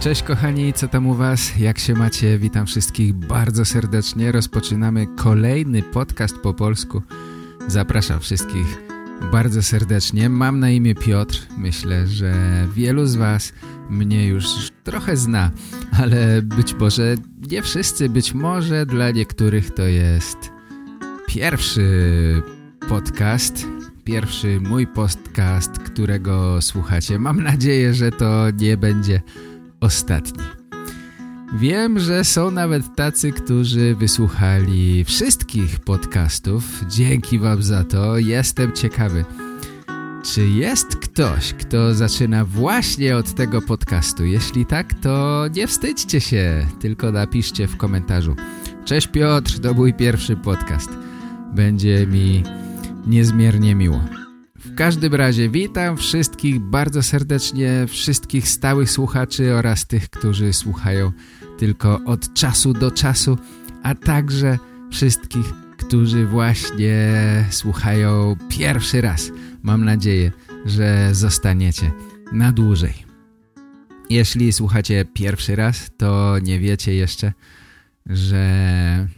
Cześć kochani, co tam u was? Jak się macie? Witam wszystkich bardzo serdecznie. Rozpoczynamy kolejny podcast po polsku. Zapraszam wszystkich bardzo serdecznie. Mam na imię Piotr. Myślę, że wielu z was mnie już trochę zna, ale być może nie wszyscy, być może dla niektórych to jest pierwszy podcast, pierwszy mój podcast, którego słuchacie. Mam nadzieję, że to nie będzie ostatni. Wiem, że są nawet tacy, którzy wysłuchali wszystkich podcastów. Dzięki wam za to. Jestem ciekawy. Czy jest ktoś, kto zaczyna właśnie od tego podcastu? Jeśli tak, to nie wstydźcie się, tylko napiszcie w komentarzu. Cześć Piotr, to mój pierwszy podcast. Będzie mi niezmiernie miło. W każdym razie witam wszystkich bardzo serdecznie, wszystkich stałych słuchaczy oraz tych, którzy słuchają tylko od czasu do czasu, a także wszystkich, którzy właśnie słuchają pierwszy raz. Mam nadzieję, że zostaniecie na dłużej. Jeśli słuchacie pierwszy raz, to nie wiecie jeszcze, że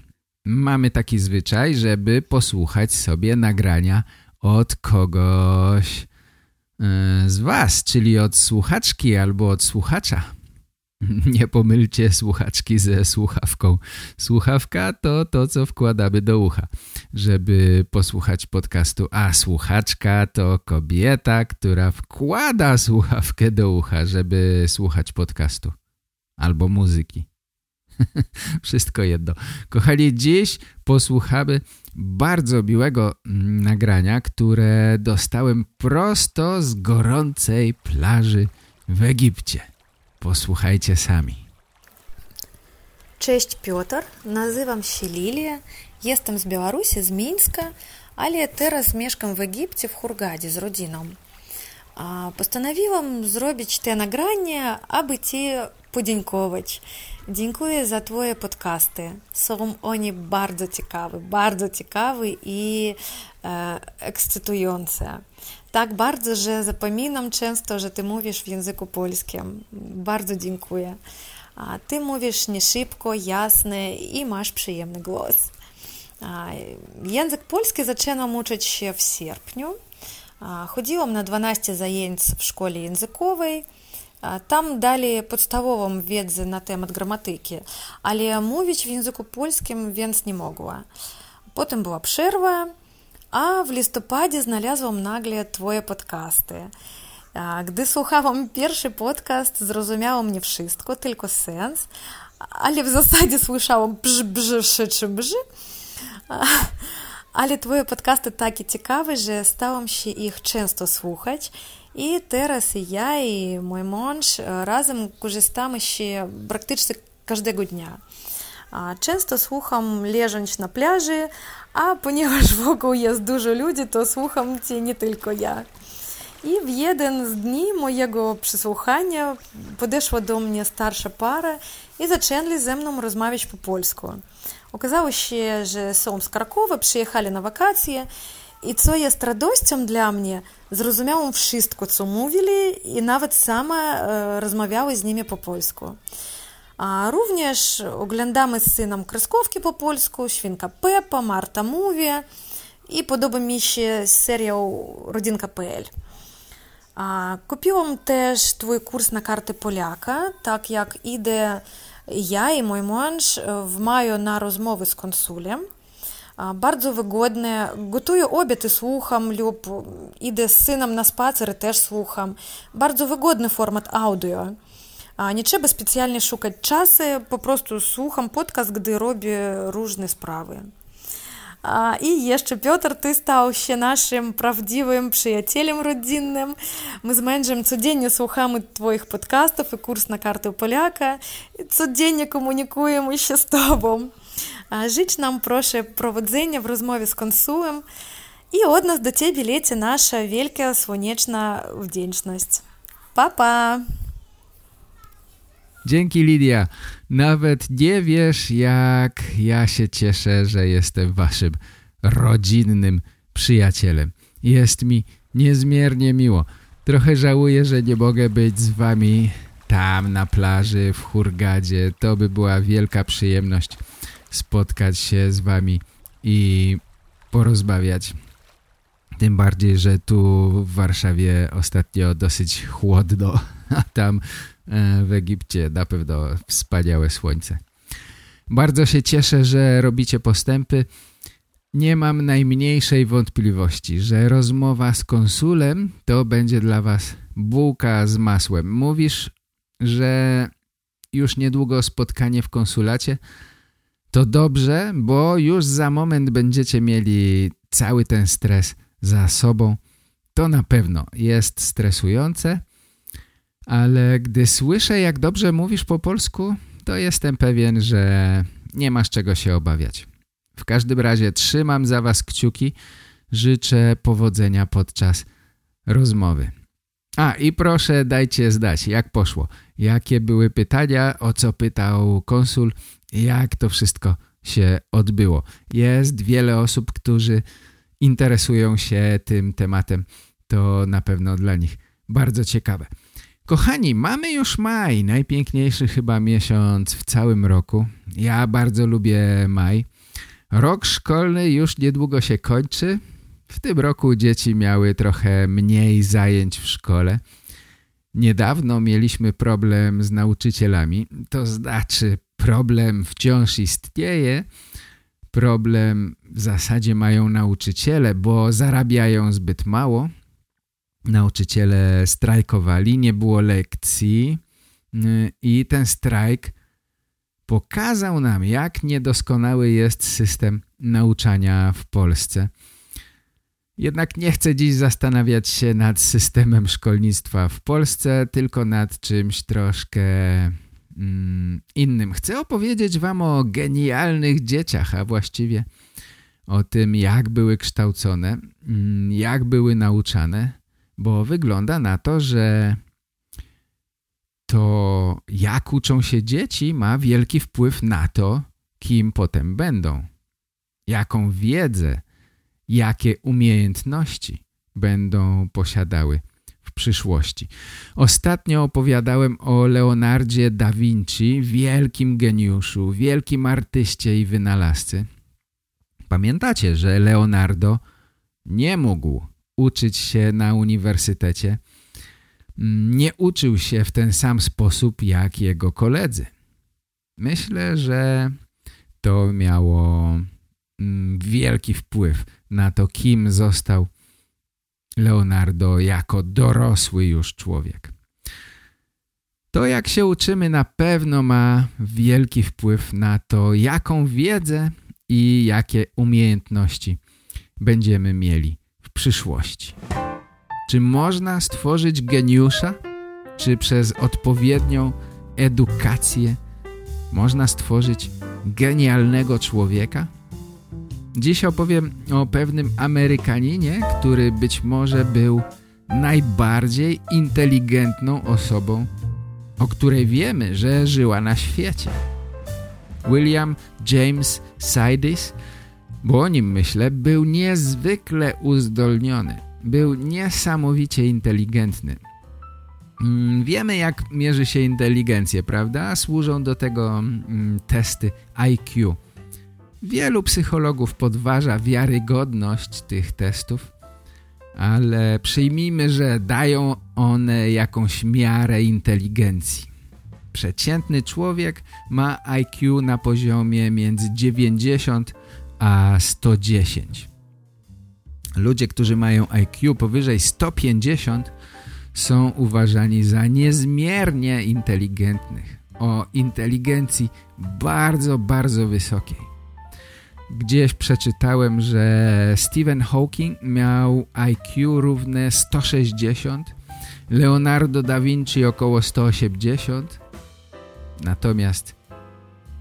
mamy taki zwyczaj, żeby posłuchać sobie nagrania od kogoś e, z was, czyli od słuchaczki albo od słuchacza. Nie pomylcie słuchaczki ze słuchawką. Słuchawka to to, co wkładamy do ucha, żeby posłuchać podcastu, a słuchaczka to kobieta, która wkłada słuchawkę do ucha, żeby słuchać podcastu albo muzyki. Wszystko jedno. Kochani, dziś posłuchamy bardzo miłego mm, nagrania, które dostałem prosto z gorącej plaży w Egipcie. Posłuchajcie sami. Cześć Piotr, nazywam się Lilia, jestem z Białorusi, z Mińska, ale teraz mieszkam w Egipcie, w Hurgadzie z rodziną. Postanowiłam zrobić te nagranie, aby Ci e, polski zaczęłam uczyć się w sierpniu. Chodziłam na 12 zajęć w szkole językowej. Tam dali podstawową wiedzę na temat gramatyki, ale mówić w języku polskim więc nie mogła. Potem była przerwa, a w listopadzie znalazłam nagle Twoje podcasty. Gdy słuchałam pierwszy podcast, zrozumiałam nie wszystko, tylko sens, ale w zasadzie słyszałam brz, brz, szyczy, brz. Ale Twoje podcasty takie ciekawe, że stałam się ich często słuchać i teraz i ja, i mój mąż razem korzystamy się praktycznie każdego dnia. Często słucham leżąc na plaży, a ponieważ wokół jest dużo ludzi, to słucham Cię nie tylko ja. I w jeden z dni mojego przesłuchania podeszła do mnie starsza para i zaczęli ze mną rozmawiać po polsku. Okazało się, że są z Krakowa, przyjechali na wakacje i co jest radością dla mnie, co mówili i nawet sama rozmawiała z nimi po polsku. A również oglądamy z synem kreskówki po polsku, Świnka Peppa, Marta Mówi i podoba mi się serial Rodzinka.pl. Kupiłam też Twój kurs na karty Polaka, tak jak idę ja i mój mąż w maju na rozmowy z konsulem. I też słucham. Bardzo wygodny format audio. Nie trzeba specjalnie szukać czasu, po prostu słucham podcast, gdy robię różne sprawy. I jeszcze Piotr, ty stał się naszym prawdziwym przyjacielem rodzinnym. My z mężem codziennie słuchamy twoich podcastów i kurs na kartę Polaka. Codziennie komunikujemy się z tobą. Życz nam proszę prowadzenia w rozmowie z konsułem i od nas do ciebie leci nasza wielka słoneczna wdzięczność. Pa, pa! Dzięki Lidia. Nawet nie wiesz, jak ja się cieszę, że jestem waszym rodzinnym przyjacielem. Jest mi niezmiernie miło. Trochę żałuję, że nie mogę być z wami tam na plaży w Hurgadzie. To by była wielka przyjemność spotkać się z wami i porozmawiać. Tym bardziej, że tu w Warszawie ostatnio dosyć chłodno, a tam e, w Egipcie na pewno wspaniałe słońce. Bardzo się cieszę, że robicie postępy. Nie mam najmniejszej wątpliwości, że rozmowa z konsulem to będzie dla was bułka z masłem. Mówisz, że już niedługo spotkanie w konsulacie, to dobrze, bo już za moment będziecie mieli cały ten stres za sobą. To na pewno jest stresujące, ale gdy słyszę, jak dobrze mówisz po polsku, to jestem pewien, że nie masz czego się obawiać. W każdym razie trzymam za was kciuki, życzę powodzenia podczas rozmowy. A i proszę dajcie zdać, jak poszło, jakie były pytania, o co pytał konsul, jak to wszystko się odbyło. Jest wiele osób, którzy interesują się tym tematem. To na pewno dla nich bardzo ciekawe. Kochani, mamy już maj, najpiękniejszy chyba miesiąc w całym roku. Ja bardzo lubię maj. Rok szkolny już niedługo się kończy. W tym roku dzieci miały trochę mniej zajęć w szkole. Niedawno mieliśmy problem z nauczycielami, to znaczy problem wciąż istnieje. Problem w zasadzie mają nauczyciele, bo zarabiają zbyt mało. Nauczyciele strajkowali, nie było lekcji y, i ten strajk pokazał nam, jak niedoskonały jest system nauczania w Polsce. Jednak nie chcę dziś zastanawiać się nad systemem szkolnictwa w Polsce, tylko nad czymś troszkę mm, innym. Chcę opowiedzieć wam o genialnych dzieciach, a właściwie o tym, jak były kształcone, mm, jak były nauczane, bo wygląda na to, że to jak uczą się dzieci ma wielki wpływ na to, kim potem będą. Jaką wiedzę, jakie umiejętności będą posiadały w przyszłości. Ostatnio opowiadałem o Leonardzie da Vinci, wielkim geniuszu, wielkim artyście i wynalazcy. Pamiętacie, że Leonardo nie mógł uczyć się na uniwersytecie, nie uczył się w ten sam sposób jak jego koledzy. Myślę, że to miało mm, wielki wpływ na to, kim został Leonardo jako dorosły już człowiek. To jak się uczymy na pewno ma wielki wpływ na to, jaką wiedzę i jakie umiejętności będziemy mieli w przyszłości. Czy można stworzyć geniusza? Czy przez odpowiednią edukację można stworzyć genialnego człowieka? Dziś opowiem o pewnym Amerykaninie, który być może był najbardziej inteligentną osobą, o której wiemy, że żyła na świecie. William James Sidis, bo o nim myślę, był niezwykle uzdolniony. Był niesamowicie inteligentny. Mm, wiemy jak mierzy się inteligencję, prawda? Służą do tego mm, testy IQ. Wielu psychologów podważa wiarygodność tych testów, ale przyjmijmy, że dają one jakąś miarę inteligencji. Przeciętny człowiek ma IQ na poziomie między 90 a 110. Ludzie, którzy mają IQ powyżej 150 są uważani za niezmiernie inteligentnych, o inteligencji bardzo, bardzo wysokiej. Gdzieś przeczytałem, że Stephen Hawking miał IQ równe 160, Leonardo da Vinci około 180, natomiast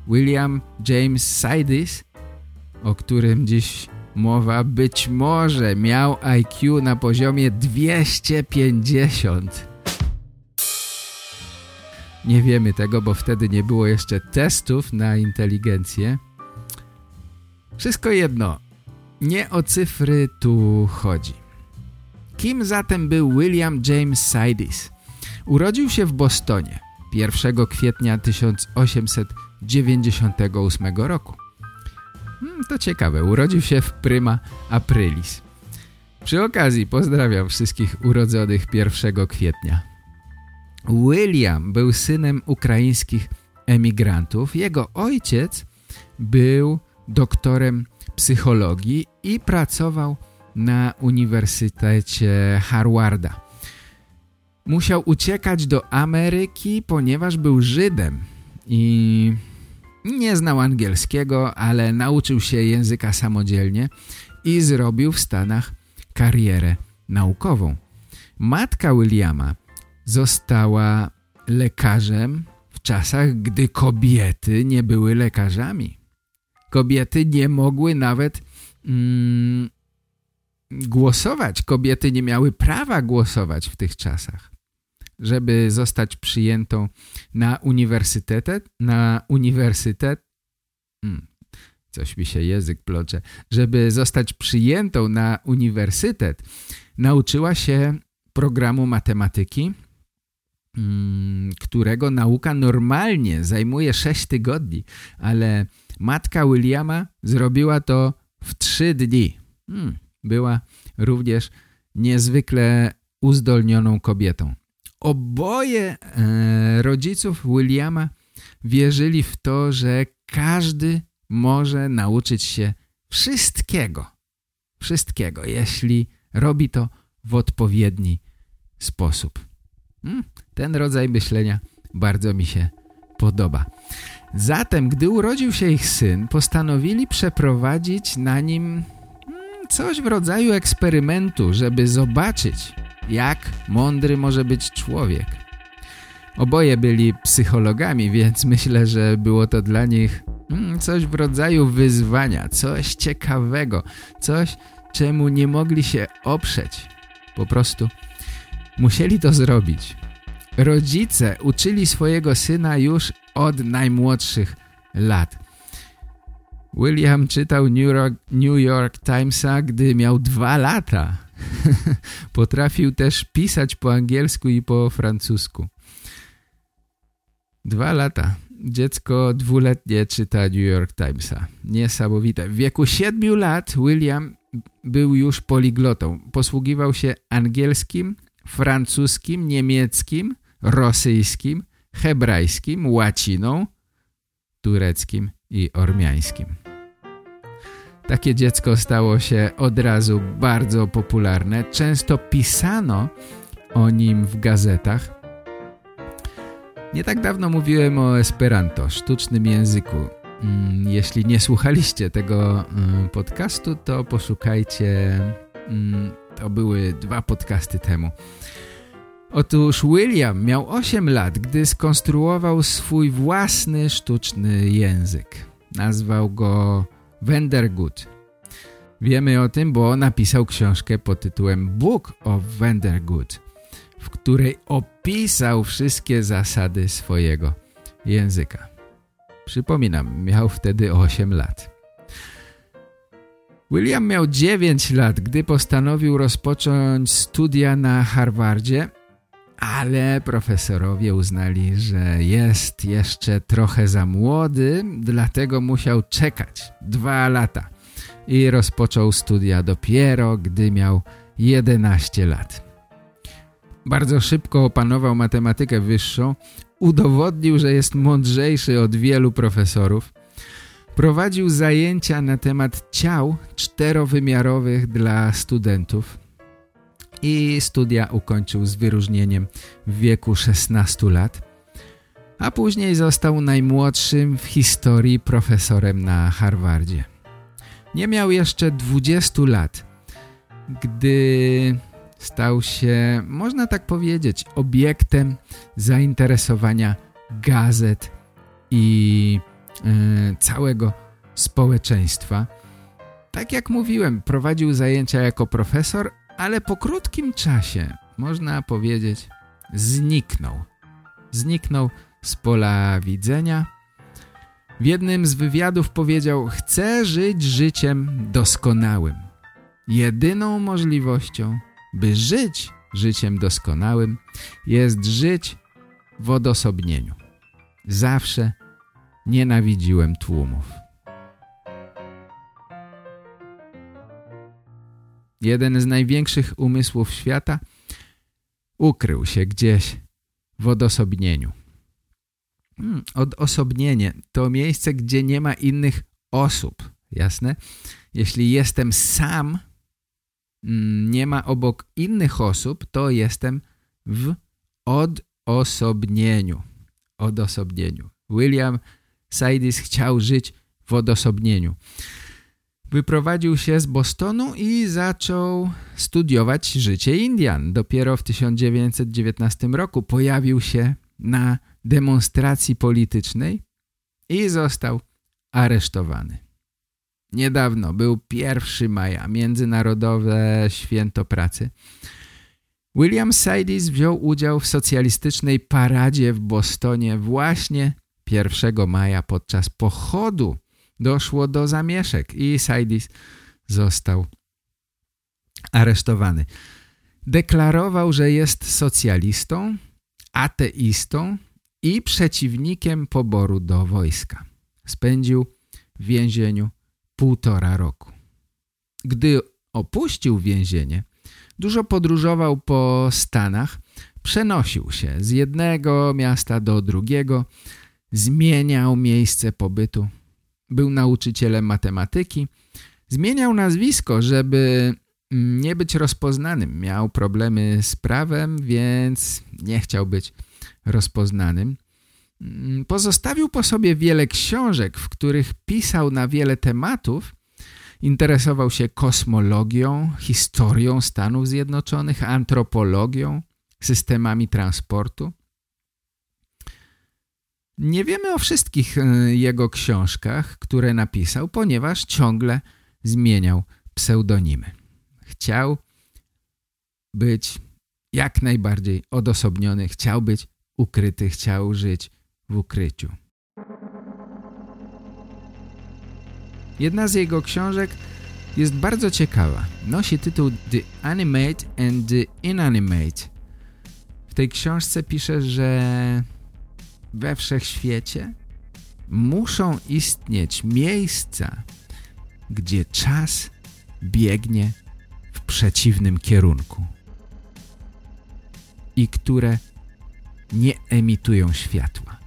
William James Sidis, o którym dziś mowa, być może miał IQ na poziomie 250. Nie wiemy tego, bo wtedy nie było jeszcze testów na inteligencję. Wszystko jedno, nie o cyfry tu chodzi. Kim zatem był William James Sidis? Urodził się w Bostonie 1 kwietnia 1898 roku. Hmm, to ciekawe, urodził się w Prima Aprilis. Przy okazji pozdrawiam wszystkich urodzonych 1 kwietnia. William był synem ukraińskich emigrantów. Jego ojciec był doktorem psychologii i pracował na Uniwersytecie Harvarda. Musiał uciekać do Ameryki, ponieważ był Żydem i nie znał angielskiego, ale nauczył się języka samodzielnie i zrobił w Stanach karierę naukową. Matka Williama została lekarzem w czasach, gdy kobiety nie były lekarzami. Kobiety nie mogły nawet mm, głosować. Kobiety nie miały prawa głosować w tych czasach. Żeby zostać przyjętą na uniwersytet, na uniwersytet, hmm, coś mi się język plocze, żeby zostać przyjętą na uniwersytet, nauczyła się programu matematyki, hmm, którego nauka normalnie zajmuje 6 tygodni, ale matka Williama zrobiła to w 3 dni. Hmm była również niezwykle uzdolnioną kobietą. Oboje e, rodziców Williama wierzyli w to, że każdy może nauczyć się wszystkiego. Wszystkiego, jeśli robi to w odpowiedni sposób. Hmm, ten rodzaj myślenia bardzo mi się podoba. Zatem, gdy urodził się ich syn, postanowili przeprowadzić na nim coś w rodzaju eksperymentu, żeby zobaczyć, jak mądry może być człowiek. Oboje byli psychologami, więc myślę, że było to dla nich hmm, coś w rodzaju wyzwania, coś ciekawego, coś, czemu nie mogli się oprzeć. Po prostu musieli to zrobić. Rodzice uczyli swojego syna już od najmłodszych lat. William czytał New York, New York Timesa, gdy miał dwa lata. Potrafił też pisać po angielsku i po francusku. Dwa lata. Dziecko dwuletnie czyta New York Timesa. Niesamowite. W wieku siedmiu lat William był już poliglotą. Posługiwał się angielskim, francuskim, niemieckim, rosyjskim, hebrajskim, łaciną, tureckim i ormiańskim. Takie dziecko stało się od razu bardzo popularne. Często pisano o nim w gazetach. Nie tak dawno mówiłem o Esperanto, sztucznym języku. Mm, jeśli nie słuchaliście tego mm, podcastu, to poszukajcie. Mm, to były dwa podcasty temu. Otóż William miał 8 lat, gdy skonstruował swój własny sztuczny język. Nazwał go Wendergood. Wiemy o tym, bo napisał książkę pod tytułem Book of Wendergood, w której opisał wszystkie zasady swojego języka. Przypominam, miał wtedy 8 lat. William miał 9 lat, gdy postanowił rozpocząć studia na Harvardzie ale profesorowie uznali, że jest jeszcze trochę za młody, dlatego musiał czekać dwa lata i rozpoczął studia dopiero, gdy miał 11 lat. Bardzo szybko opanował matematykę wyższą, udowodnił, że jest mądrzejszy od wielu profesorów, prowadził zajęcia na temat ciał czterowymiarowych dla studentów, i studia ukończył z wyróżnieniem w wieku 16 lat, a później został najmłodszym w historii profesorem na Harvardzie. Nie miał jeszcze 20 lat, gdy stał się, można tak powiedzieć, obiektem zainteresowania gazet i e, całego społeczeństwa. Tak jak mówiłem, prowadził zajęcia jako profesor, ale po krótkim czasie, można powiedzieć, zniknął. Zniknął z pola widzenia. W jednym z wywiadów powiedział, chcę żyć życiem doskonałym. Jedyną możliwością, by żyć życiem doskonałym, jest żyć w odosobnieniu. Zawsze nienawidziłem tłumów. Jeden z największych umysłów świata ukrył się gdzieś w odosobnieniu. Hmm, odosobnienie to miejsce, gdzie nie ma innych osób, jasne? Jeśli jestem sam, mm, nie ma obok innych osób, to jestem w odosobnieniu. Odosobnieniu. William Sidis chciał żyć w odosobnieniu. Wyprowadził się z Bostonu i zaczął studiować życie Indian. Dopiero w 1919 roku pojawił się na demonstracji politycznej i został aresztowany. Niedawno był 1 maja, Międzynarodowe Święto Pracy. William Sidis wziął udział w socjalistycznej paradzie w Bostonie właśnie 1 maja podczas pochodu doszło do zamieszek i Sidis został aresztowany. Deklarował, że jest socjalistą, ateistą i przeciwnikiem poboru do wojska. Spędził w więzieniu półtora roku. Gdy opuścił więzienie, dużo podróżował po Stanach, przenosił się z jednego miasta do drugiego, zmieniał miejsce pobytu. Był nauczycielem matematyki, zmieniał nazwisko, żeby nie być rozpoznanym. Miał problemy z prawem, więc nie chciał być rozpoznanym. Mm, pozostawił po sobie wiele książek, w których pisał na wiele tematów. Interesował się kosmologią, historią Stanów Zjednoczonych, antropologią, systemami transportu. Nie wiemy o wszystkich e, jego książkach, które napisał, ponieważ ciągle zmieniał pseudonimy. Chciał być jak najbardziej odosobniony, chciał być ukryty, chciał żyć w ukryciu. Jedna z jego książek jest bardzo ciekawa. Nosi tytuł The Animate and the Inanimate. W tej książce pisze, że we wszechświecie muszą istnieć miejsca, gdzie czas biegnie w przeciwnym kierunku i które nie emitują światła.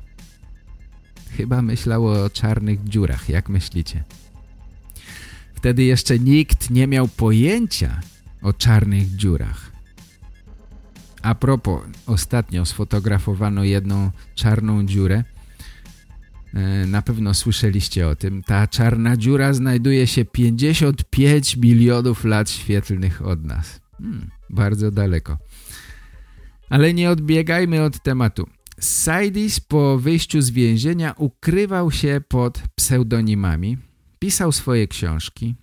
Chyba myślało o czarnych dziurach, jak myślicie? Wtedy jeszcze nikt nie miał pojęcia o czarnych dziurach. A propos, ostatnio sfotografowano jedną czarną dziurę. E, na pewno słyszeliście o tym. Ta czarna dziura znajduje się 55 milionów lat świetlnych od nas. Hmm, bardzo daleko. Ale nie odbiegajmy od tematu. Sidis po wyjściu z więzienia ukrywał się pod pseudonimami. Pisał swoje książki.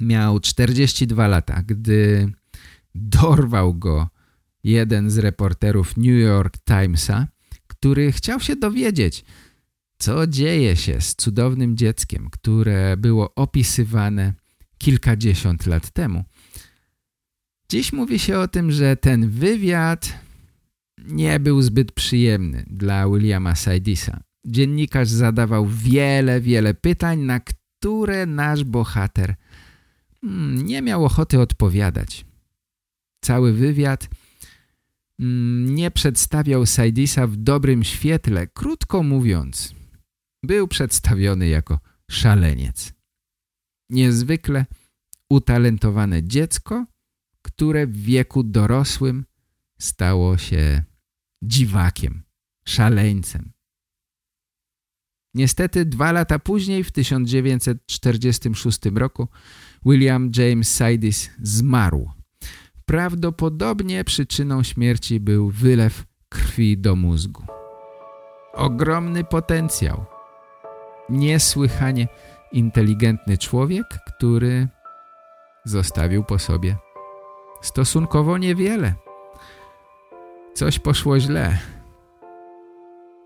Miał 42 lata, gdy dorwał go jeden z reporterów New York Timesa, który chciał się dowiedzieć, co dzieje się z cudownym dzieckiem, które było opisywane kilkadziesiąt lat temu. Dziś mówi się o tym, że ten wywiad nie był zbyt przyjemny dla Williama Sidisa. Dziennikarz zadawał wiele, wiele pytań, na które nasz bohater hmm, nie miał ochoty odpowiadać. Cały wywiad nie przedstawiał Sidisa w dobrym świetle. Krótko mówiąc, był przedstawiony jako szaleniec. Niezwykle utalentowane dziecko, które w wieku dorosłym stało się dziwakiem, szaleńcem. Niestety dwa lata później, w 1946 roku, William James Sidis zmarł. Prawdopodobnie przyczyną śmierci był wylew krwi do mózgu. Ogromny potencjał. Niesłychanie inteligentny człowiek, który zostawił po sobie stosunkowo niewiele. Coś poszło źle.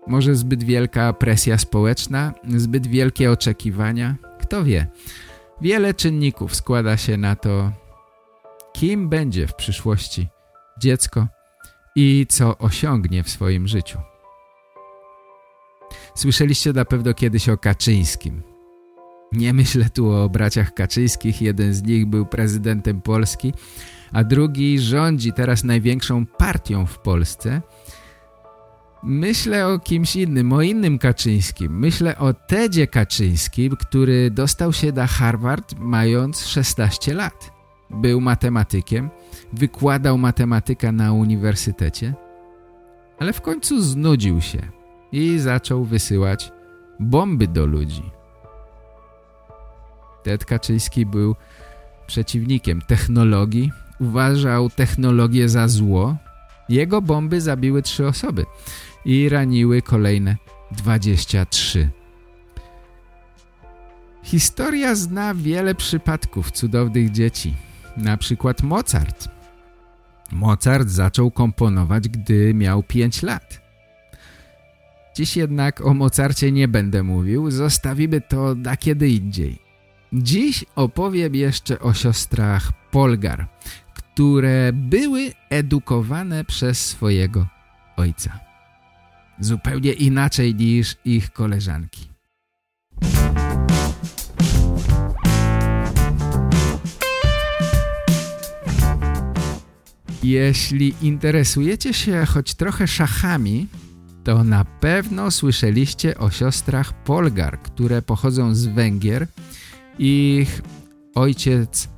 Może zbyt wielka presja społeczna, zbyt wielkie oczekiwania. Kto wie. Wiele czynników składa się na to, kim będzie w przyszłości dziecko i co osiągnie w swoim życiu. Słyszeliście na pewno kiedyś o Kaczyńskim. Nie myślę tu o braciach Kaczyńskich, jeden z nich był prezydentem Polski, a drugi rządzi teraz największą partią w Polsce. Myślę o kimś innym, o innym Kaczyńskim. Myślę o Tedzie Kaczyńskim, który dostał się na Harvard mając 16 lat. Był matematykiem, wykładał matematykę na uniwersytecie, ale w końcu znudził się i zaczął wysyłać bomby do ludzi. Ted Kaczyński był przeciwnikiem technologii, uważał technologię za zło. Jego bomby zabiły trzy osoby i raniły kolejne 23. Historia zna wiele przypadków cudownych dzieci. Na przykład Mozart. Mozart zaczął komponować, gdy miał 5 lat. Dziś jednak o Mozarcie nie będę mówił, zostawimy to na kiedy indziej. Dziś opowiem jeszcze o siostrach Polgar, które były edukowane przez swojego ojca. Zupełnie inaczej niż ich koleżanki. Jeśli interesujecie się choć trochę szachami, to na pewno słyszeliście o siostrach Polgar, które pochodzą z Węgier. Ich ojciec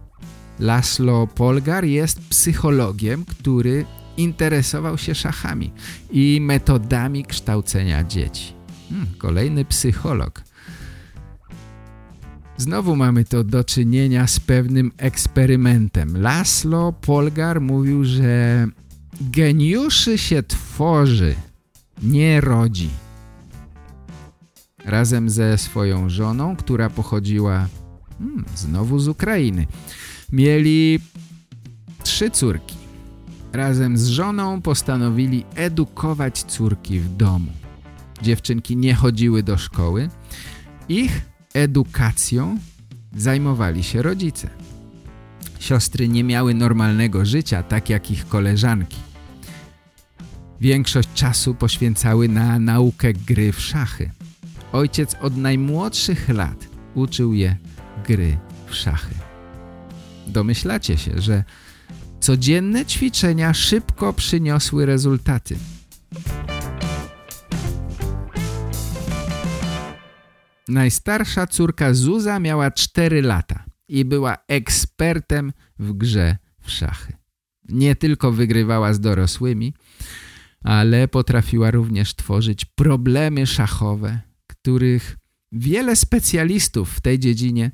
Laszlo Polgar jest psychologiem, który interesował się szachami i metodami kształcenia dzieci. Hmm, kolejny psycholog. Znowu mamy to do czynienia z pewnym eksperymentem. Laszlo Polgar mówił, że geniuszy się tworzy, nie rodzi. Razem ze swoją żoną, która pochodziła hmm, znowu z Ukrainy, mieli trzy córki. Razem z żoną postanowili edukować córki w domu. Dziewczynki nie chodziły do szkoły. Ich edukacją zajmowali się rodzice. Siostry nie miały normalnego życia, tak jak ich koleżanki. Większość czasu poświęcały na naukę gry w szachy. Ojciec od najmłodszych lat uczył je gry w szachy. Domyślacie się, że codzienne ćwiczenia szybko przyniosły rezultaty. Najstarsza córka Zuza miała 4 lata i była ekspertem w grze w szachy. Nie tylko wygrywała z dorosłymi, ale potrafiła również tworzyć problemy szachowe, których wiele specjalistów w tej dziedzinie, e,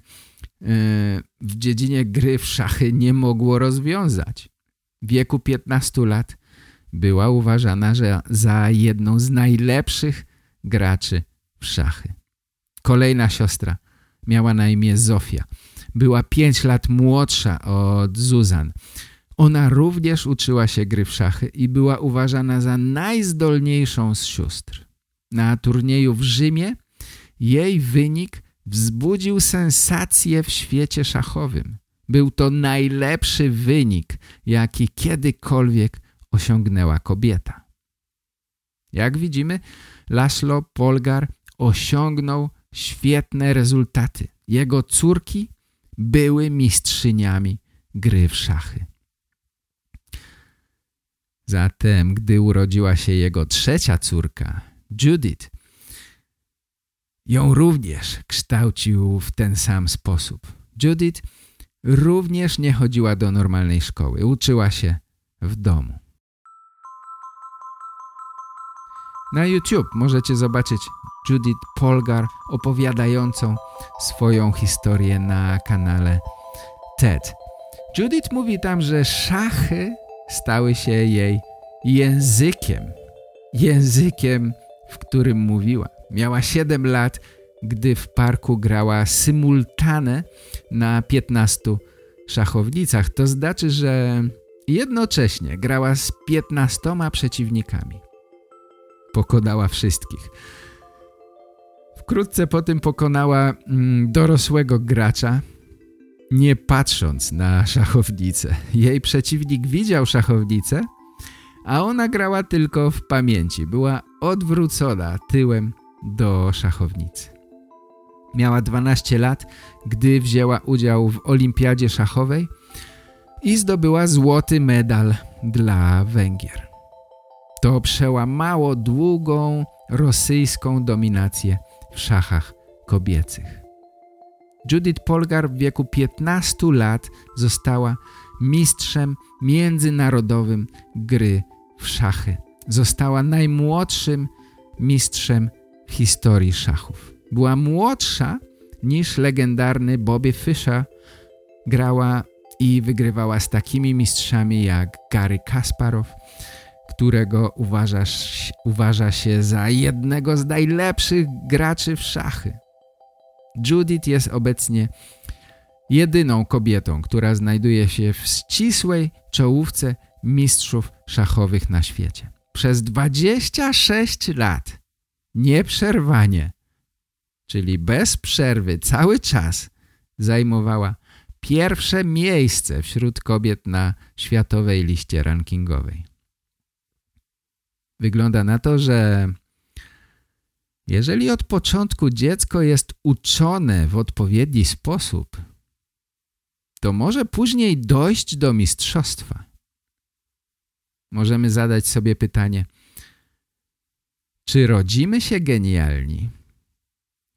w dziedzinie gry w szachy nie mogło rozwiązać. W wieku 15 lat była uważana za jedną z najlepszych graczy w szachy. Kolejna siostra miała na imię Zofia. Była 5 lat młodsza od Zuzan. Ona również uczyła się gry w szachy i była uważana za najzdolniejszą z sióstr. Na turnieju w Rzymie jej wynik wzbudził sensację w świecie szachowym. Był to najlepszy wynik, jaki kiedykolwiek osiągnęła kobieta. Jak widzimy, Laszlo Polgar osiągnął świetne rezultaty. Jego córki były mistrzyniami gry w szachy. Zatem, gdy urodziła się jego trzecia córka, Judith, ją również kształcił w ten sam sposób. Judith również nie chodziła do normalnej szkoły, uczyła się w domu. Na YouTube możecie zobaczyć Judith Polgar opowiadającą swoją historię na kanale TED. Judith mówi tam, że szachy stały się jej językiem. Językiem, w którym mówiła. Miała 7 lat, gdy w parku grała symultane na 15 szachownicach. To znaczy, że jednocześnie grała z 15 przeciwnikami. Pokonała wszystkich. Wkrótce po tym pokonała mm, dorosłego gracza, nie patrząc na szachownicę. Jej przeciwnik widział szachownicę, a ona grała tylko w pamięci. Była odwrócona tyłem do szachownicy. Miała 12 lat, gdy wzięła udział w olimpiadzie szachowej i zdobyła złoty medal dla Węgier. To przełamało długą rosyjską dominację w szachach kobiecych. Judith Polgar w wieku 15 lat została mistrzem międzynarodowym gry w szachy. Została najmłodszym mistrzem w historii szachów. Była młodsza niż legendarny Bobby Fischer. Grała i wygrywała z takimi mistrzami jak Gary Kasparow, którego uważasz, uważa się za jednego z najlepszych graczy w szachy. Judith jest obecnie jedyną kobietą, która znajduje się w ścisłej czołówce mistrzów szachowych na świecie. Przez 26 lat nieprzerwanie, czyli bez przerwy, cały czas zajmowała pierwsze miejsce wśród kobiet na światowej liście rankingowej. Wygląda na to, że jeżeli od początku dziecko jest uczone w odpowiedni sposób, to może później dojść do mistrzostwa. Możemy zadać sobie pytanie, czy rodzimy się genialni?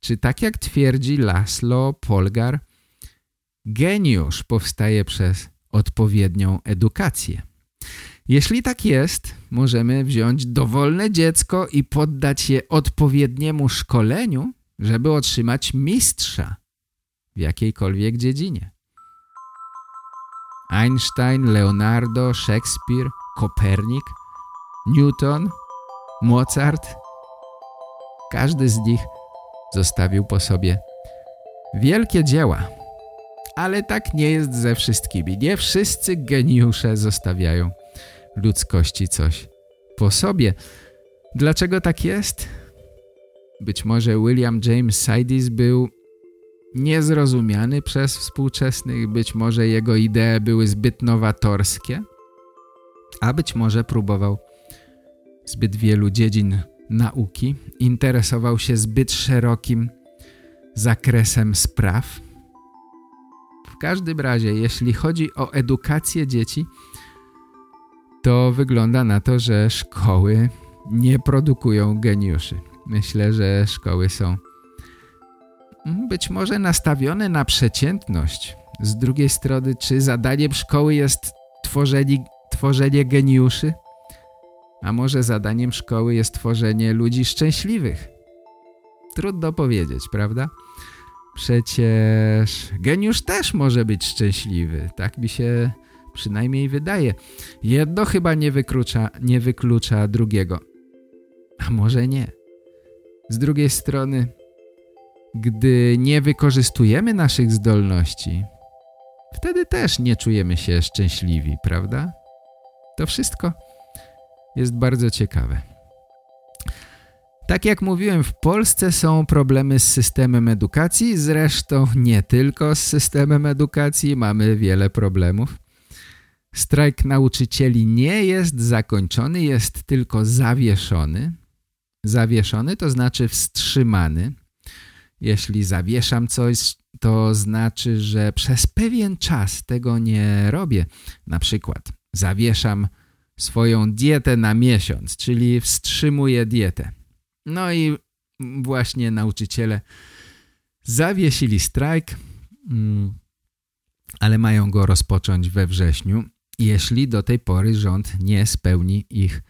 Czy tak jak twierdzi Laszlo Polgar, geniusz powstaje przez odpowiednią edukację? Jeśli tak jest, możemy wziąć dowolne dziecko i poddać je odpowiedniemu szkoleniu, żeby otrzymać mistrza w jakiejkolwiek dziedzinie. Einstein, Leonardo, Szekspir, Kopernik, Newton, Mozart. Każdy z nich zostawił po sobie wielkie dzieła. Ale tak nie jest ze wszystkimi. Nie wszyscy geniusze zostawiają ludzkości coś po sobie. Dlaczego tak jest? Być może William James Sidis był niezrozumiany przez współczesnych, być może jego idee były zbyt nowatorskie, a być może próbował zbyt wielu dziedzin nauki, interesował się zbyt szerokim zakresem spraw. W każdym razie, jeśli chodzi o edukację dzieci, to wygląda na to, że szkoły nie produkują geniuszy. Myślę, że szkoły są być może nastawione na przeciętność. Z drugiej strony, czy zadaniem szkoły jest tworzenie, tworzenie geniuszy? A może zadaniem szkoły jest tworzenie ludzi szczęśliwych? Trudno powiedzieć, prawda? Przecież geniusz też może być szczęśliwy. Tak mi się przynajmniej wydaje. Jedno chyba nie wyklucza, nie wyklucza drugiego. A może nie. Z drugiej strony gdy nie wykorzystujemy naszych zdolności, wtedy też nie czujemy się szczęśliwi, prawda? To wszystko jest bardzo ciekawe. Tak jak mówiłem, w Polsce są problemy z systemem edukacji, zresztą nie tylko z systemem edukacji, mamy wiele problemów. Strajk nauczycieli nie jest zakończony, jest tylko zawieszony. Zawieszony to znaczy wstrzymany. Jeśli zawieszam coś, to znaczy, że przez pewien czas tego nie robię. Na przykład zawieszam swoją dietę na miesiąc, czyli wstrzymuję dietę. No i właśnie nauczyciele zawiesili strajk, mm, ale mają go rozpocząć we wrześniu, jeśli do tej pory rząd nie spełni ich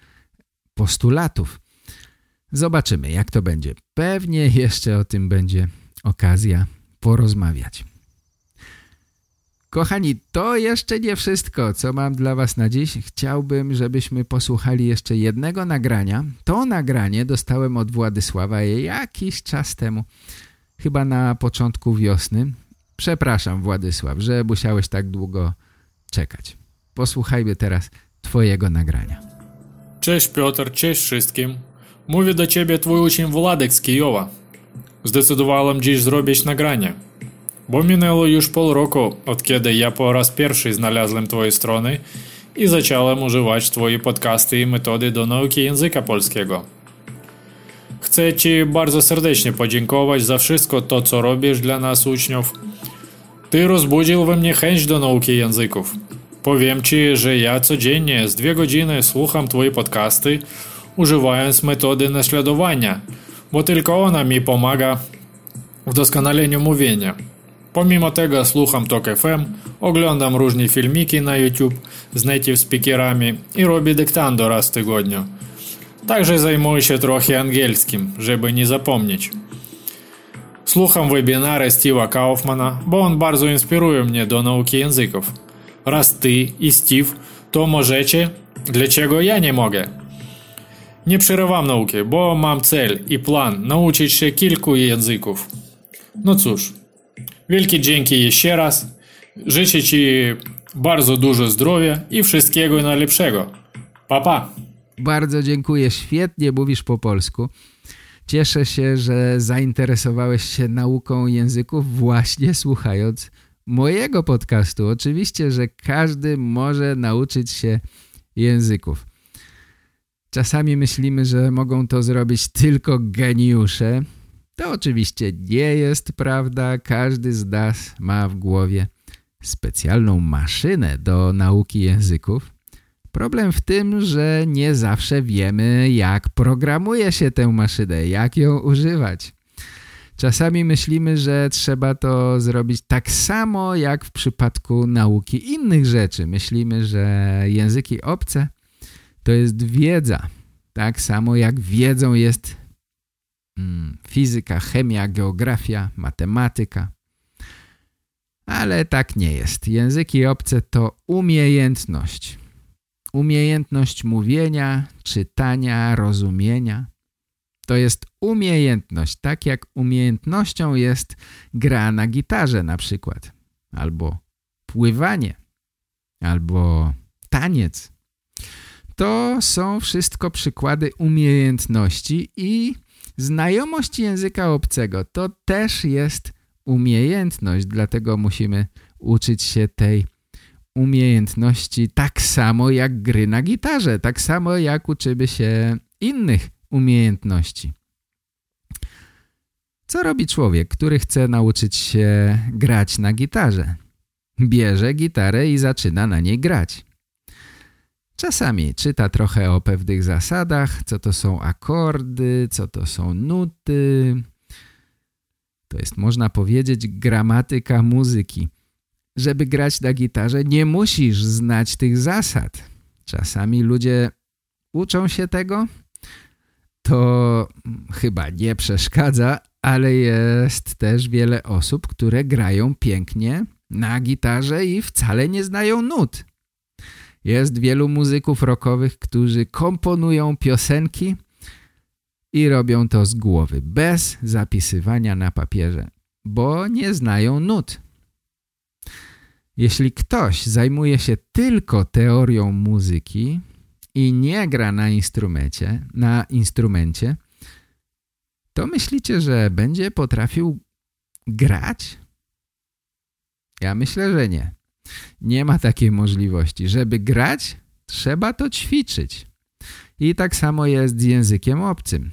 postulatów. Zobaczymy, jak to będzie. Pewnie jeszcze o tym będzie okazja porozmawiać. Kochani, to jeszcze nie wszystko, co mam dla Was na dziś. Chciałbym, żebyśmy posłuchali jeszcze jednego nagrania. To nagranie dostałem od Władysława jakiś czas temu, chyba na początku wiosny. Przepraszam, Władysław, że musiałeś tak długo czekać. Posłuchajmy teraz Twojego nagrania. Cześć Piotr, cześć wszystkim. Mówi do Ciebie Twój uczeń Władek z Kijowa. Zdecydowałem dziś zrobić nagranie. Bo minęło już pół roku, od kiedy ja po raz pierwszy znalazłem Twoje strony i zacząłem używać Twoje podcasty i metody do nauki języka polskiego. Chcę Ci bardzo serdecznie podziękować za wszystko to, co robisz dla nas uczniów. Ty rozbudził we mnie chęć do nauki języków. Powiem Ci, że ja codziennie z dwie godziny słucham Twoje podcasty, używając metody naśladowania, bo tylko ona mi pomaga w doskonaleniu mówienia. Pomimo tego słucham Tok FM, oglądam różne filmiki na YouTube z native speakerami i robię dyktando raz w tygodniu. Także zajmuję się trochę angielskim, żeby nie zapomnieć. Słucham webinary Steve'a Kaufmana, bo on bardzo inspiruje mnie do nauki języków. Raz ty i Steve to możecie, dlaczego ja nie mogę? Nie przerywam nauki, bo mam cel i plan nauczyć się kilku języków. No cóż, wielkie dzięki jeszcze raz. Życzę Ci bardzo dużo zdrowia i wszystkiego najlepszego. Pa, pa. Bardzo dziękuję, świetnie mówisz po polsku. Cieszę się, że zainteresowałeś się nauką języków właśnie słuchając mojego podcastu. Oczywiście, że każdy może nauczyć się języków. Czasami myślimy, że mogą to zrobić tylko geniusze. To oczywiście nie jest prawda. Każdy z nas ma w głowie specjalną maszynę do nauki języków. Problem w tym, że nie zawsze wiemy, jak programuje się tę maszynę, jak ją używać. Czasami myślimy, że trzeba to zrobić tak samo jak w przypadku nauki innych rzeczy. Myślimy, że języki obce to jest wiedza. Tak samo jak wiedzą jest hmm, fizyka, chemia, geografia, matematyka. Ale tak nie jest. Języki obce to umiejętność. Umiejętność mówienia, czytania, rozumienia. To jest umiejętność, tak jak umiejętnością jest gra na gitarze na przykład, albo pływanie, albo taniec. To są wszystko przykłady umiejętności i znajomość języka obcego to też jest umiejętność, dlatego musimy uczyć się tej umiejętności tak samo jak gry na gitarze, tak samo jak uczymy się innych umiejętności. Co robi człowiek, który chce nauczyć się grać na gitarze? Bierze gitarę i zaczyna na niej grać. Czasami czyta trochę o pewnych zasadach, co to są akordy, co to są nuty. To jest, można powiedzieć, gramatyka muzyki. Żeby grać na gitarze nie musisz znać tych zasad. Czasami ludzie uczą się tego, to chyba nie przeszkadza, ale jest też wiele osób, które grają pięknie na gitarze i wcale nie znają nut. Jest wielu muzyków rockowych, którzy komponują piosenki i robią to z głowy, bez zapisywania na papierze, bo nie znają nut. Jeśli ktoś zajmuje się tylko teorią muzyki, i nie gra na instrumencie, na instrumencie, to myślicie, że będzie potrafił grać? Ja myślę, że nie. Nie ma takiej możliwości. Żeby grać, trzeba to ćwiczyć. I tak samo jest z językiem obcym.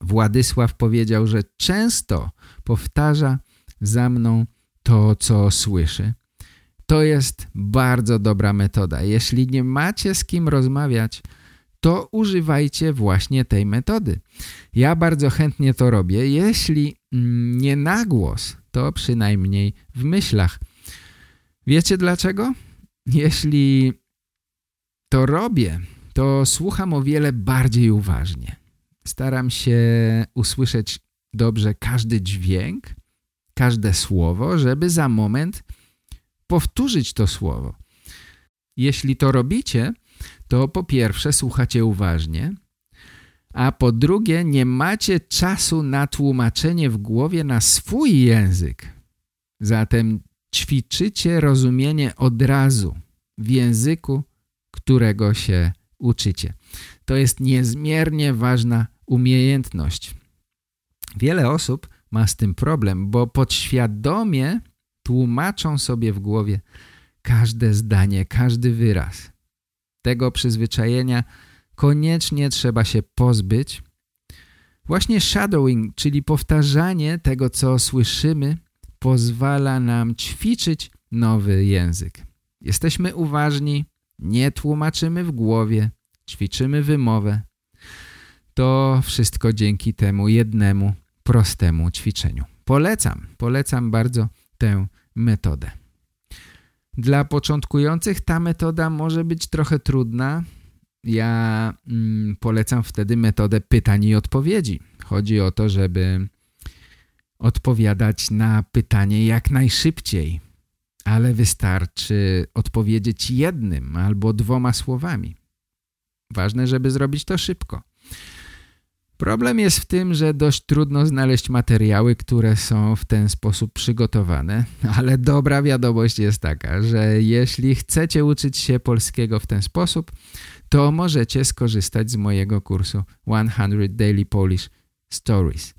Władysław powiedział, że często powtarza za mną to, co słyszy, to jest bardzo dobra metoda. Jeśli nie macie z kim rozmawiać, to używajcie właśnie tej metody. Ja bardzo chętnie to robię. Jeśli mm, nie na głos, to przynajmniej w myślach. Wiecie dlaczego? Jeśli to robię, to słucham o wiele bardziej uważnie. staram się usłyszeć dobrze każdy dźwięk, każde słowo, żeby za moment powtórzyć to słowo. Jeśli to robicie, to po pierwsze słuchacie uważnie, a po drugie nie macie czasu na tłumaczenie w głowie na swój język. Zatem ćwiczycie rozumienie od razu w języku, którego się uczycie. To jest niezmiernie ważna umiejętność. Wiele osób ma z tym problem, bo podświadomie tłumaczą sobie w głowie każde zdanie, każdy wyraz. Tego przyzwyczajenia koniecznie trzeba się pozbyć. Właśnie shadowing, czyli powtarzanie tego, co słyszymy, pozwala nam ćwiczyć nowy język. Jesteśmy uważni, nie tłumaczymy w głowie, ćwiczymy wymowę. To wszystko dzięki temu jednemu prostemu ćwiczeniu. Polecam, polecam bardzo tę metodę. Dla początkujących ta metoda może być trochę trudna. Ja mm, polecam wtedy metodę pytań i odpowiedzi. Chodzi o to, żeby odpowiadać na pytanie jak najszybciej, ale wystarczy odpowiedzieć jednym albo dwoma słowami. Ważne, żeby zrobić to szybko. Problem jest w tym, że dość trudno znaleźć materiały, które są w ten sposób przygotowane, ale dobra wiadomość jest taka, że jeśli chcecie uczyć się polskiego w ten sposób, to możecie skorzystać z mojego kursu 100 Daily Polish Stories.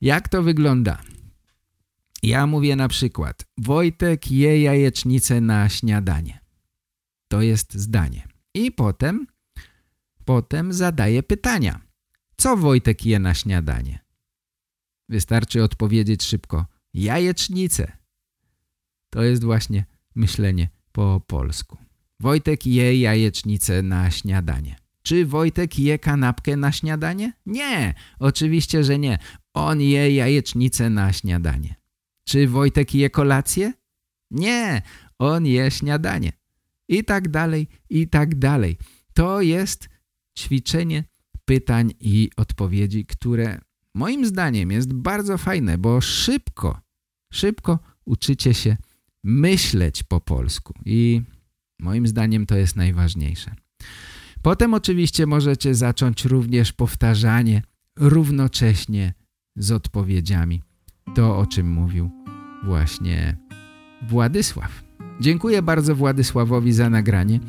Jak to wygląda? Ja mówię na przykład Wojtek je jajecznicę na śniadanie. To jest zdanie. I potem, potem zadaję pytania. Co Wojtek je na śniadanie? Wystarczy odpowiedzieć szybko. Jajecznicę. To jest właśnie myślenie po polsku. Wojtek je jajecznicę na śniadanie. Czy Wojtek je kanapkę na śniadanie? Nie, oczywiście, że nie. On je jajecznicę na śniadanie. Czy Wojtek je kolację? Nie, on je śniadanie. I tak dalej, i tak dalej. To jest ćwiczenie pytań i odpowiedzi, które moim zdaniem jest bardzo fajne, bo szybko, szybko uczycie się myśleć po polsku i moim zdaniem to jest najważniejsze. Potem oczywiście możecie zacząć również powtarzanie równocześnie z odpowiedziami. To, o czym mówił właśnie Władysław. Dziękuję bardzo Władysławowi za nagranie.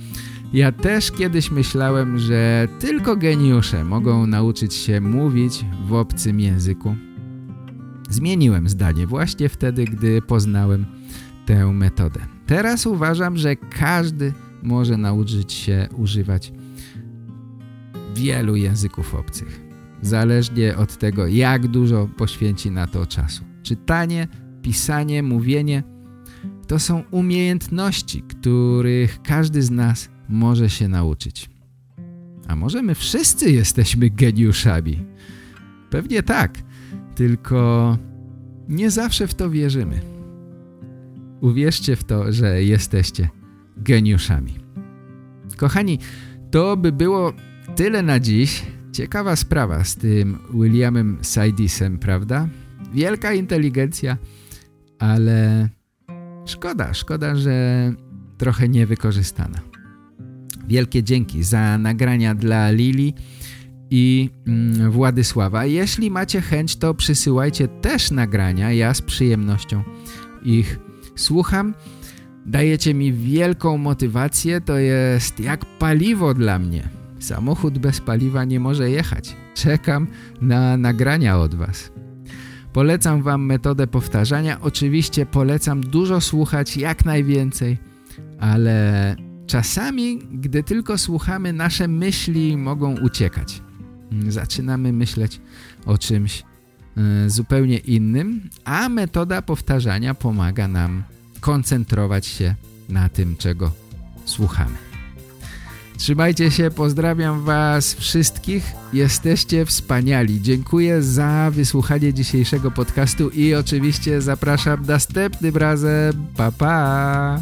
Ja też kiedyś myślałem, że tylko geniusze mogą nauczyć się mówić w obcym języku. Zmieniłem zdanie właśnie wtedy, gdy poznałem tę metodę. Teraz uważam, że każdy może nauczyć się używać wielu języków obcych. Zależnie od tego, jak dużo poświęci na to czasu. Czytanie, pisanie, mówienie to są umiejętności, których każdy z nas może się nauczyć. A może my wszyscy jesteśmy geniuszami? Pewnie tak, tylko nie zawsze w to wierzymy. Uwierzcie w to, że jesteście geniuszami. Kochani, to by było tyle na dziś. Ciekawa sprawa z tym Williamem Sidisem, prawda? Wielka inteligencja, ale szkoda, szkoda, że trochę niewykorzystana. Wielkie dzięki za nagrania dla Lili i mm, Władysława. Jeśli macie chęć, to przysyłajcie też nagrania. Ja z przyjemnością ich słucham. Dajecie mi wielką motywację. To jest jak paliwo dla mnie. Samochód bez paliwa nie może jechać. Czekam na nagrania od Was. Polecam Wam metodę powtarzania. Oczywiście polecam dużo słuchać, jak najwięcej, ale Czasami, gdy tylko słuchamy, nasze myśli mogą uciekać. Zaczynamy myśleć o czymś e, zupełnie innym, a metoda powtarzania pomaga nam koncentrować się na tym, czego słuchamy. Trzymajcie się, pozdrawiam Was wszystkich. Jesteście wspaniali. Dziękuję za wysłuchanie dzisiejszego podcastu i oczywiście zapraszam następnym razem. Pa, pa!